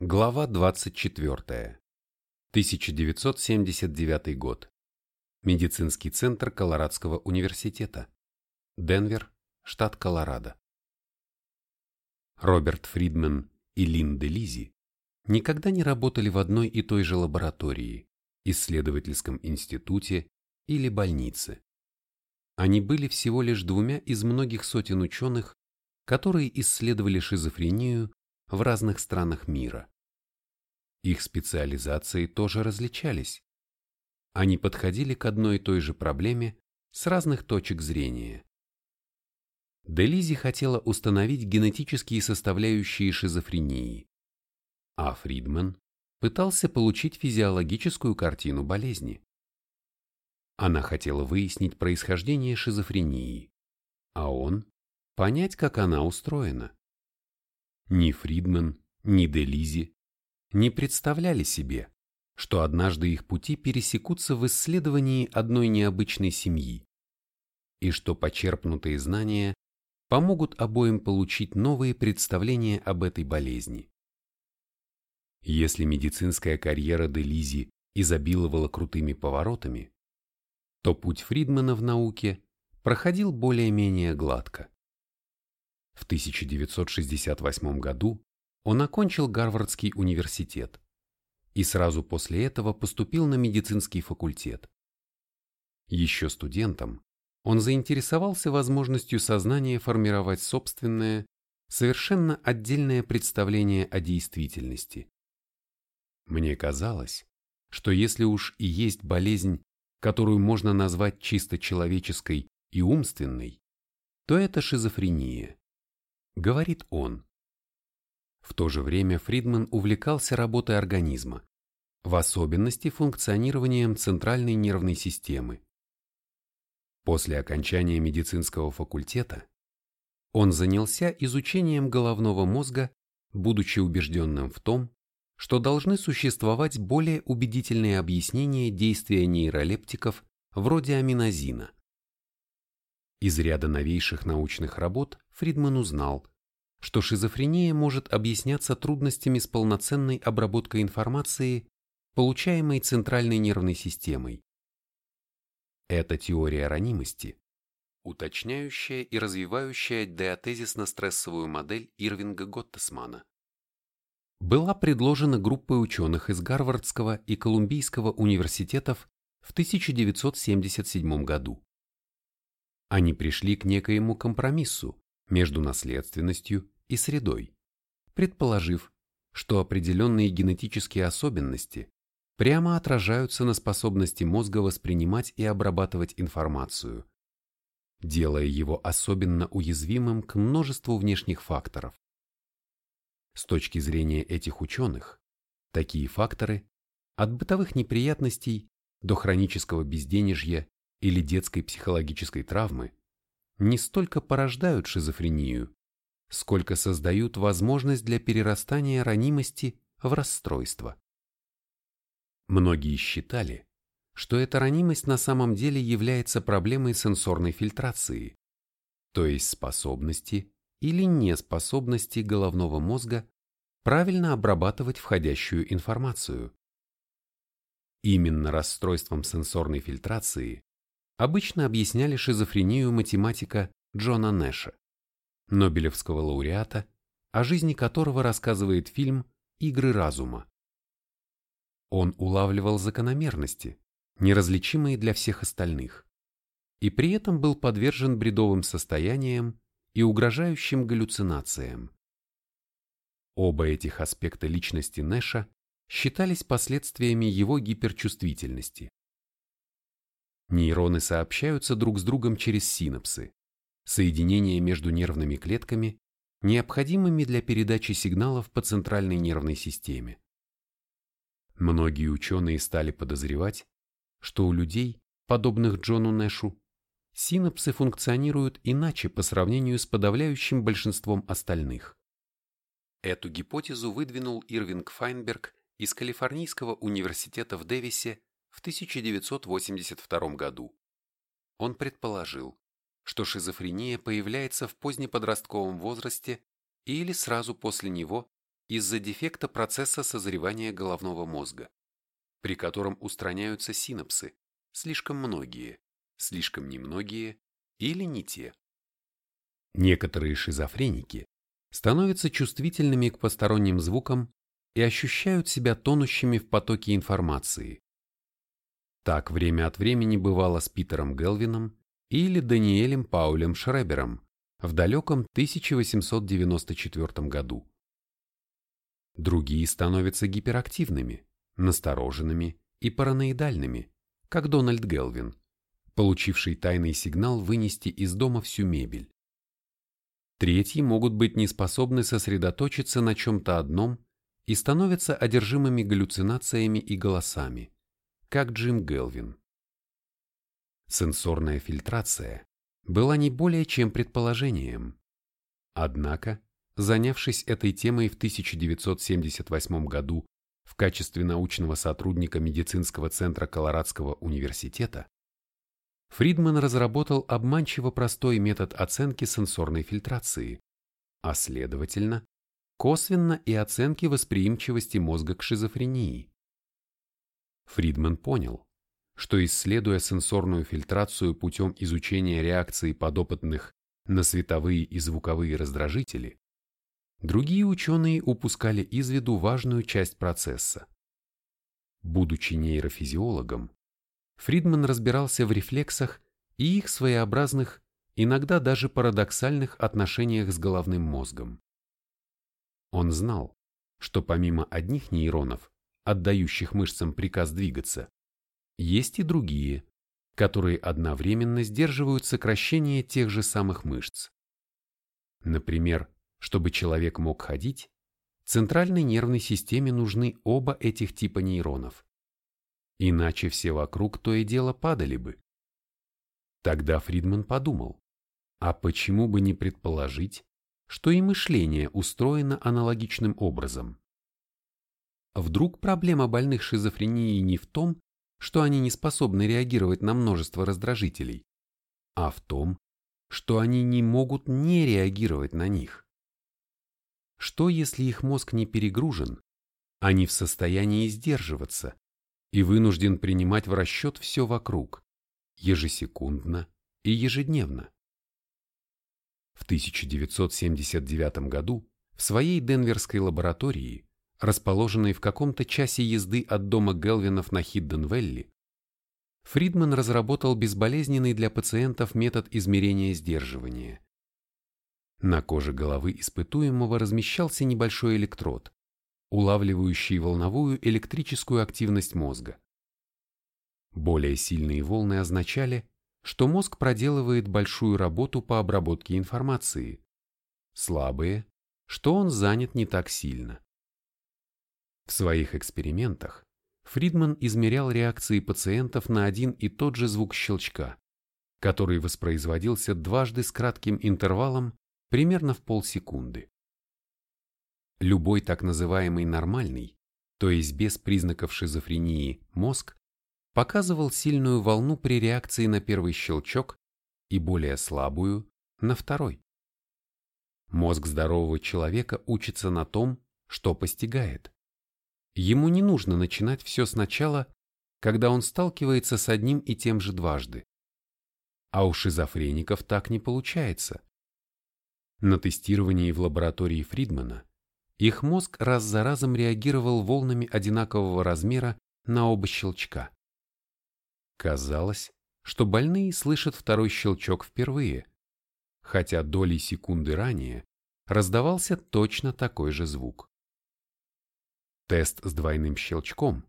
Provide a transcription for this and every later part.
Глава 24. 1979 год. Медицинский центр Колорадского университета. Денвер, штат Колорадо. Роберт Фридман и Лин Делизи никогда не работали в одной и той же лаборатории, исследовательском институте или больнице. Они были всего лишь двумя из многих сотен ученых, которые исследовали шизофрению в разных странах мира. Их специализации тоже различались. Они подходили к одной и той же проблеме с разных точек зрения. Делизи хотела установить генетические составляющие шизофрении, а Фридман пытался получить физиологическую картину болезни. Она хотела выяснить происхождение шизофрении, а он – понять, как она устроена. Ни Фридман, ни Делизи не представляли себе, что однажды их пути пересекутся в исследовании одной необычной семьи, и что почерпнутые знания помогут обоим получить новые представления об этой болезни. Если медицинская карьера Делизи изобиловала крутыми поворотами, то путь Фридмана в науке проходил более-менее гладко. В 1968 году он окончил Гарвардский университет и сразу после этого поступил на медицинский факультет. Еще студентом он заинтересовался возможностью сознания формировать собственное, совершенно отдельное представление о действительности. Мне казалось, что если уж и есть болезнь, которую можно назвать чисто человеческой и умственной, то это шизофрения, говорит он. В то же время Фридман увлекался работой организма, в особенности функционированием центральной нервной системы. После окончания медицинского факультета он занялся изучением головного мозга, будучи убежденным в том, что должны существовать более убедительные объяснения действия нейролептиков вроде аминозина. Из ряда новейших научных работ Фридман узнал, что шизофрения может объясняться трудностями с полноценной обработкой информации, получаемой центральной нервной системой. Эта теория ранимости, уточняющая и развивающая деотезисно-стрессовую модель Ирвинга Готтесмана, была предложена группой ученых из Гарвардского и Колумбийского университетов в 1977 году. Они пришли к некоему компромиссу между наследственностью и средой, предположив, что определенные генетические особенности прямо отражаются на способности мозга воспринимать и обрабатывать информацию, делая его особенно уязвимым к множеству внешних факторов. С точки зрения этих ученых, такие факторы, от бытовых неприятностей до хронического безденежья или детской психологической травмы, не столько порождают шизофрению, сколько создают возможность для перерастания ранимости в расстройство. Многие считали, что эта ранимость на самом деле является проблемой сенсорной фильтрации, то есть способности или неспособности головного мозга правильно обрабатывать входящую информацию. Именно расстройством сенсорной фильтрации обычно объясняли шизофрению математика Джона Нэша, Нобелевского лауреата, о жизни которого рассказывает фильм «Игры разума». Он улавливал закономерности, неразличимые для всех остальных, и при этом был подвержен бредовым состояниям и угрожающим галлюцинациям. Оба этих аспекта личности Нэша считались последствиями его гиперчувствительности. Нейроны сообщаются друг с другом через синапсы, соединения между нервными клетками, необходимыми для передачи сигналов по центральной нервной системе. Многие ученые стали подозревать, что у людей, подобных Джону Нэшу, синапсы функционируют иначе по сравнению с подавляющим большинством остальных. Эту гипотезу выдвинул Ирвинг Файнберг из Калифорнийского университета в Дэвисе в 1982 году. Он предположил, что шизофрения появляется в позднеподростковом возрасте или сразу после него из-за дефекта процесса созревания головного мозга, при котором устраняются синапсы, слишком многие, слишком немногие или не те. Некоторые шизофреники становятся чувствительными к посторонним звукам и ощущают себя тонущими в потоке информации. Так время от времени бывало с Питером Гелвином или Даниэлем Паулем Шребером в далеком 1894 году. Другие становятся гиперактивными, настороженными и параноидальными, как Дональд Гелвин, получивший тайный сигнал вынести из дома всю мебель. Третьи могут быть неспособны сосредоточиться на чем-то одном и становятся одержимыми галлюцинациями и голосами, как Джим Гелвин. Сенсорная фильтрация была не более чем предположением. Однако, занявшись этой темой в 1978 году в качестве научного сотрудника медицинского центра Колорадского университета, Фридман разработал обманчиво простой метод оценки сенсорной фильтрации, а следовательно, косвенно и оценки восприимчивости мозга к шизофрении. Фридман понял, что исследуя сенсорную фильтрацию путем изучения реакции подопытных на световые и звуковые раздражители, другие ученые упускали из виду важную часть процесса. Будучи нейрофизиологом, Фридман разбирался в рефлексах и их своеобразных, иногда даже парадоксальных отношениях с головным мозгом. Он знал, что помимо одних нейронов, отдающих мышцам приказ двигаться, есть и другие, которые одновременно сдерживают сокращение тех же самых мышц. Например, чтобы человек мог ходить, центральной нервной системе нужны оба этих типа нейронов. Иначе все вокруг то и дело падали бы. Тогда Фридман подумал, а почему бы не предположить, что и мышление устроено аналогичным образом? Вдруг проблема больных шизофренией не в том, что они не способны реагировать на множество раздражителей, а в том, что они не могут не реагировать на них. Что если их мозг не перегружен, они в состоянии сдерживаться, и вынужден принимать в расчет все вокруг, ежесекундно и ежедневно. В 1979 году в своей денверской лаборатории, расположенной в каком-то часе езды от дома Гелвинов на Хидден-Велли, Фридман разработал безболезненный для пациентов метод измерения сдерживания. На коже головы испытуемого размещался небольшой электрод, улавливающие волновую электрическую активность мозга. Более сильные волны означали, что мозг проделывает большую работу по обработке информации, слабые, что он занят не так сильно. В своих экспериментах Фридман измерял реакции пациентов на один и тот же звук щелчка, который воспроизводился дважды с кратким интервалом примерно в полсекунды. Любой так называемый нормальный, то есть без признаков шизофрении, мозг показывал сильную волну при реакции на первый щелчок и более слабую на второй. Мозг здорового человека учится на том, что постигает. Ему не нужно начинать все сначала, когда он сталкивается с одним и тем же дважды. А у шизофреников так не получается. На тестировании в лаборатории Фридмана их мозг раз за разом реагировал волнами одинакового размера на оба щелчка. Казалось, что больные слышат второй щелчок впервые, хотя долей секунды ранее раздавался точно такой же звук. Тест с двойным щелчком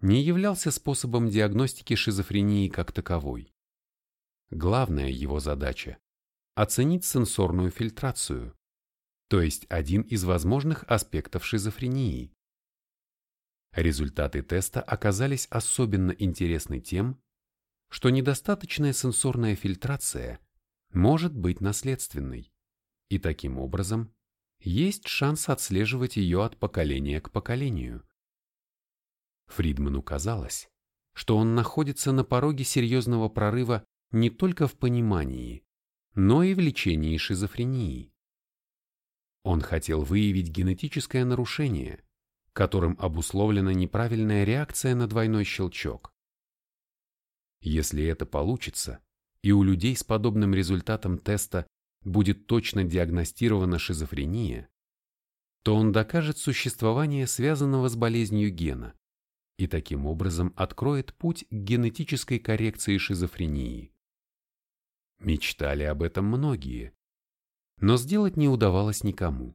не являлся способом диагностики шизофрении как таковой. Главная его задача – оценить сенсорную фильтрацию, то есть один из возможных аспектов шизофрении. Результаты теста оказались особенно интересны тем, что недостаточная сенсорная фильтрация может быть наследственной, и таким образом есть шанс отслеживать ее от поколения к поколению. Фридману казалось, что он находится на пороге серьезного прорыва не только в понимании, но и в лечении шизофрении. Он хотел выявить генетическое нарушение, которым обусловлена неправильная реакция на двойной щелчок. Если это получится, и у людей с подобным результатом теста будет точно диагностирована шизофрения, то он докажет существование связанного с болезнью гена и таким образом откроет путь к генетической коррекции шизофрении. Мечтали об этом многие, но сделать не удавалось никому.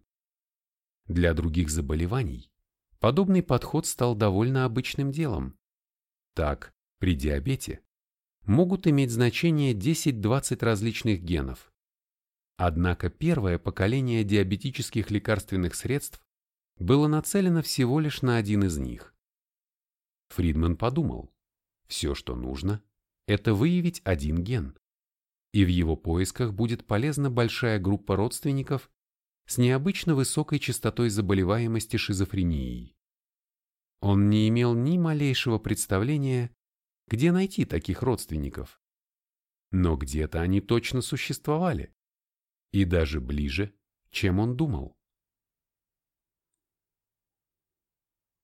Для других заболеваний подобный подход стал довольно обычным делом. Так, при диабете могут иметь значение 10-20 различных генов. Однако первое поколение диабетических лекарственных средств было нацелено всего лишь на один из них. Фридман подумал, все, что нужно, это выявить один ген, и в его поисках будет полезна большая группа родственников с необычно высокой частотой заболеваемости шизофренией. Он не имел ни малейшего представления, где найти таких родственников. Но где-то они точно существовали. И даже ближе, чем он думал.